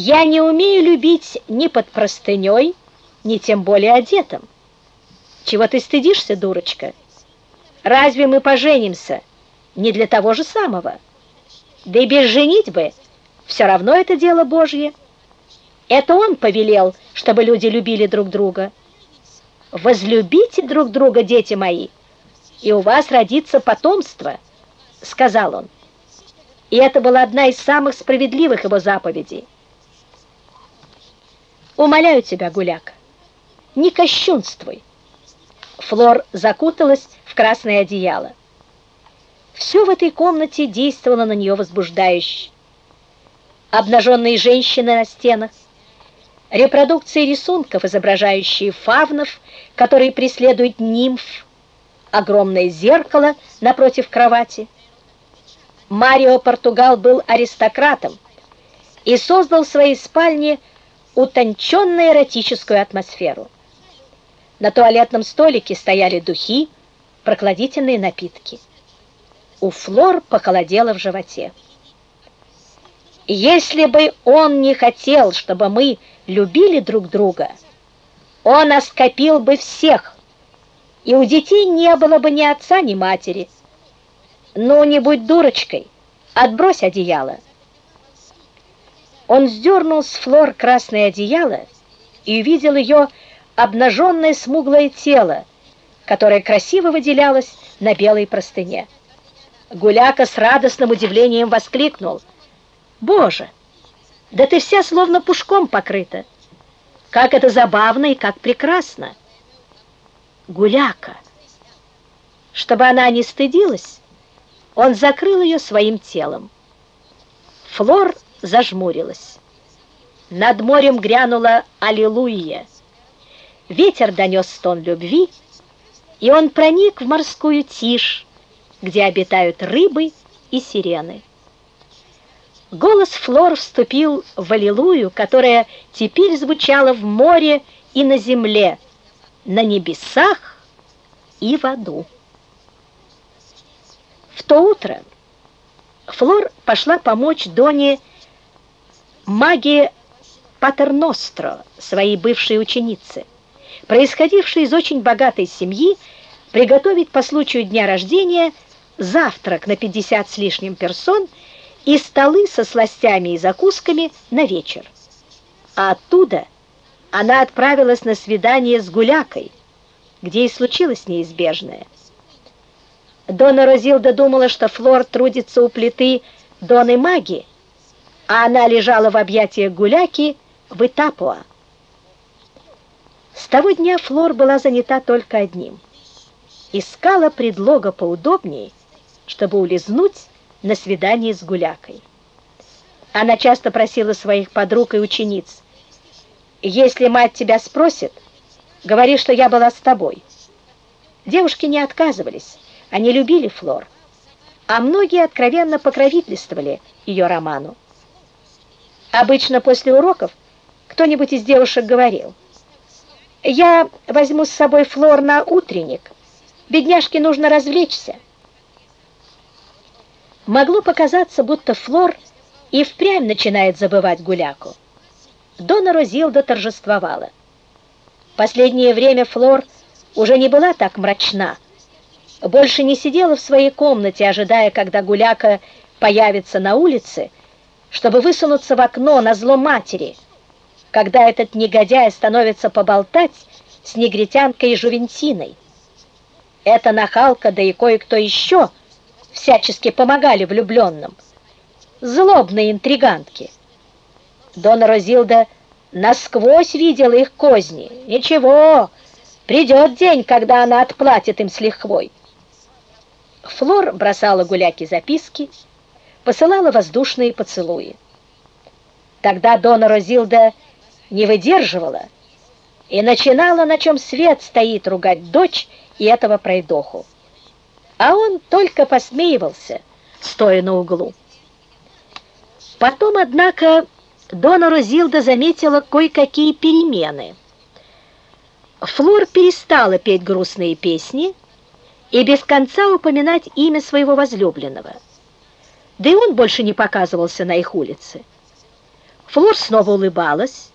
Я не умею любить ни под простыней, ни тем более одетым. Чего ты стыдишься, дурочка? Разве мы поженимся не для того же самого? Да и без женитьбы все равно это дело Божье. Это Он повелел, чтобы люди любили друг друга. Возлюбите друг друга, дети мои, и у вас родится потомство, сказал он. И это была одна из самых справедливых его заповедей. Умоляю тебя, гуляка, не кощунствуй. Флор закуталась в красное одеяло. Все в этой комнате действовало на нее возбуждающе. Обнаженные женщины на стенах, репродукции рисунков, изображающие фавнов, которые преследуют нимф, огромное зеркало напротив кровати. Марио Португал был аристократом и создал в своей спальне утонченную эротическую атмосферу. На туалетном столике стояли духи, прокладительные напитки. У Флор похолодело в животе. Если бы он не хотел, чтобы мы любили друг друга, он оскопил бы всех, и у детей не было бы ни отца, ни матери. Ну, не будь дурочкой, отбрось одеяло. Он сдернул с Флор красное одеяло и увидел ее обнаженное смуглое тело, которое красиво выделялось на белой простыне. Гуляка с радостным удивлением воскликнул. «Боже, да ты вся словно пушком покрыта! Как это забавно и как прекрасно!» Гуляка! Чтобы она не стыдилась, он закрыл ее своим телом. Флор зажмурилась. Над морем грянула «Аллилуйя». Ветер донес стон любви, и он проник в морскую тишь, где обитают рыбы и сирены. Голос Флор вступил в «Аллилуйю», которая теперь звучала в море и на земле, на небесах и в аду. В то утро Флор пошла помочь Доне магии Патерностро, своей бывшей ученицы, происходившей из очень богатой семьи, приготовить по случаю дня рождения завтрак на 50 с лишним персон и столы со сластями и закусками на вечер. А оттуда она отправилась на свидание с Гулякой, где и случилось неизбежное. Дона Розилда думала, что Флор трудится у плиты Доны Маги, а она лежала в объятиях гуляки в Итапуа. С того дня Флор была занята только одним. Искала предлога поудобнее, чтобы улизнуть на свидание с гулякой. Она часто просила своих подруг и учениц, «Если мать тебя спросит, говори, что я была с тобой». Девушки не отказывались, они любили Флор, а многие откровенно покровительствовали ее роману. Обычно после уроков кто-нибудь из девушек говорил, «Я возьму с собой Флор на утренник. Бедняжке нужно развлечься». Могло показаться, будто Флор и впрямь начинает забывать гуляку. Дона Розилда торжествовала. Последнее время Флор уже не была так мрачна, больше не сидела в своей комнате, ожидая, когда гуляка появится на улице, чтобы высунуться в окно на зло матери, когда этот негодяй становится поболтать с негритянкой Жувентиной. Эта нахалка, да и кое-кто еще всячески помогали влюбленным. Злобные интригантки. Дона Розилда насквозь видела их козни. Ничего, придет день, когда она отплатит им с лихвой. Флор бросала гуляки записки, посылала воздушные поцелуи. Тогда Дона Розилда не выдерживала и начинала, на чем свет стоит, ругать дочь и этого пройдоху. А он только посмеивался, стоя на углу. Потом, однако, Дона Розилда заметила кое-какие перемены. Флор перестала петь грустные песни и без конца упоминать имя своего возлюбленного – да и он больше не показывался на их улице. Флор снова улыбалась,